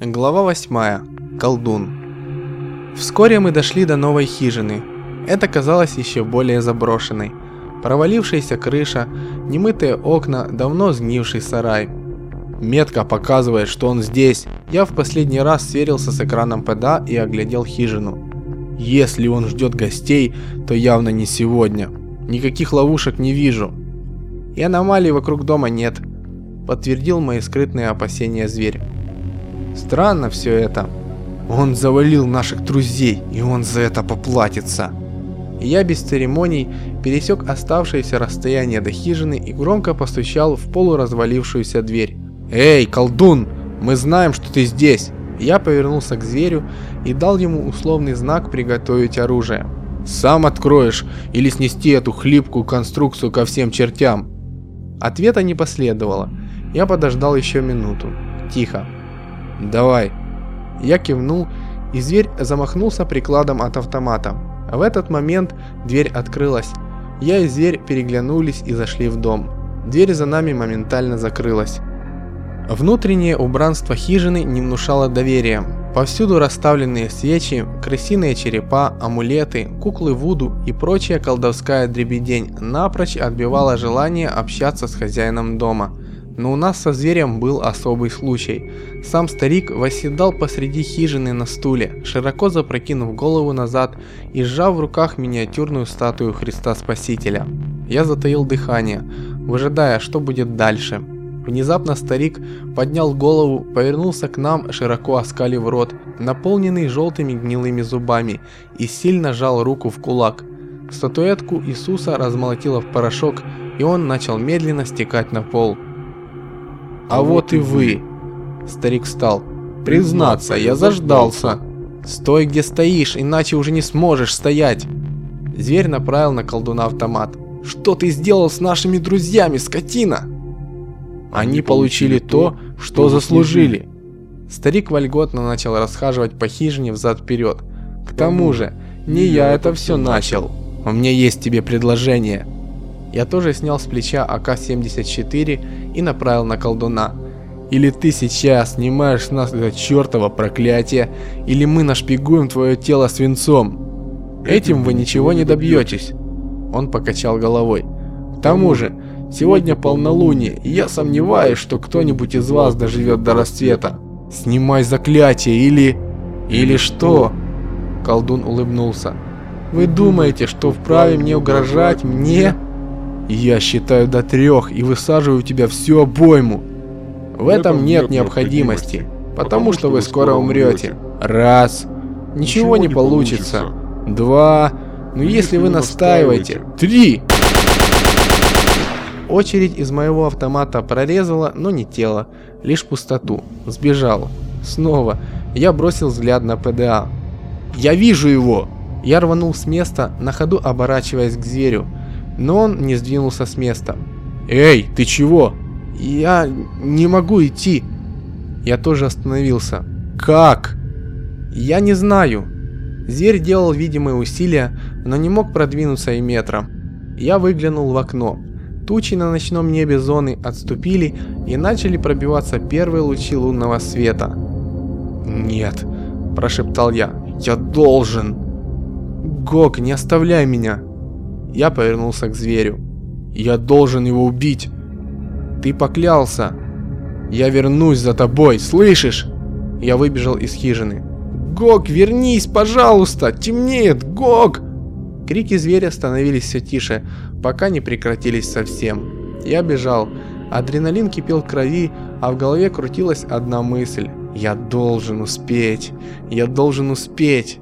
Глава 8. Колдун. Вскоре мы дошли до новой хижины. Это казалось еще более заброшенной. Провалившаяся крыша, немытые окна, давно сгнивший сарай. Метка показывает, что он здесь. Я в последний раз сверился с экраном ПДА и оглядел хижину. Если он ждет гостей, то явно не сегодня. Никаких ловушек не вижу. И аномалий вокруг дома нет. Подтвердил мои скрытные опасения зверь. Странно все это. Он завалил наших друзей, и он за это поплатится. Я без церемоний пересек оставшееся расстояние до хижины и громко постучал в полуразвалившуюся дверь. «Эй, колдун, мы знаем, что ты здесь!» Я повернулся к зверю и дал ему условный знак приготовить оружие. «Сам откроешь или снести эту хлипкую конструкцию ко всем чертям?» Ответа не последовало. Я подождал еще минуту. Тихо. «Давай». Я кивнул, и зверь замахнулся прикладом от автомата. В этот момент дверь открылась. Я и зверь переглянулись и зашли в дом. Дверь за нами моментально закрылась. Внутреннее убранство хижины не внушало доверия. Повсюду расставленные свечи, крысиные черепа, амулеты, куклы Вуду и прочая колдовская дребедень напрочь отбивала желание общаться с хозяином дома – но у нас со зверем был особый случай. Сам старик восседал посреди хижины на стуле, широко запрокинув голову назад и сжав в руках миниатюрную статую Христа Спасителя. Я затаил дыхание, выжидая, что будет дальше. Внезапно старик поднял голову, повернулся к нам, широко оскалив рот, наполненный желтыми гнилыми зубами, и сильно сжал руку в кулак. Статуэтку Иисуса размолотило в порошок, и он начал медленно стекать на пол. А вот и вы. Старик встал. Признаться, я заждался. Стой, где стоишь, иначе уже не сможешь стоять. Зверь направил на колдуна автомат. Что ты сделал с нашими друзьями, скотина? Они получили то, что заслужили. Старик вольготно начал расхаживать по хижине взад-вперед. К тому же, не я это все начал. У меня есть тебе предложение. Я тоже снял с плеча АК-74 и направил на колдуна. Или ты сейчас снимаешь нас это чертово проклятие, или мы нашпигуем твое тело свинцом. Этим вы ничего не добьетесь. Он покачал головой. К тому же, сегодня полнолуние, и я сомневаюсь, что кто-нибудь из вас доживет до рассвета. Снимай заклятие или... Или что? Колдун улыбнулся. Вы думаете, что вправе мне угрожать? Мне? Я считаю до трех и высаживаю тебя всю обойму. В этом нет необходимости, потому что вы скоро умрете. Раз. Ничего не получится. Два. Ну если вы настаиваете. Три. Очередь из моего автомата прорезала, но не тело, лишь пустоту. Сбежал. Снова. Я бросил взгляд на ПДА. «Я вижу его!» Я рванул с места, на ходу оборачиваясь к зверю но он не сдвинулся с места. «Эй, ты чего?» «Я не могу идти». Я тоже остановился. «Как?» «Я не знаю». Зверь делал видимые усилия, но не мог продвинуться и метра. Я выглянул в окно. Тучи на ночном небе зоны отступили и начали пробиваться первые лучи лунного света. «Нет», – прошептал я, – «я должен». «Гог, не оставляй меня!» Я повернулся к зверю. «Я должен его убить!» «Ты поклялся!» «Я вернусь за тобой, слышишь?» Я выбежал из хижины. «Гог, вернись, пожалуйста! Темнеет! Гог!» Крики зверя становились все тише, пока не прекратились совсем. Я бежал. Адреналин кипел в крови, а в голове крутилась одна мысль. «Я должен успеть! Я должен успеть!»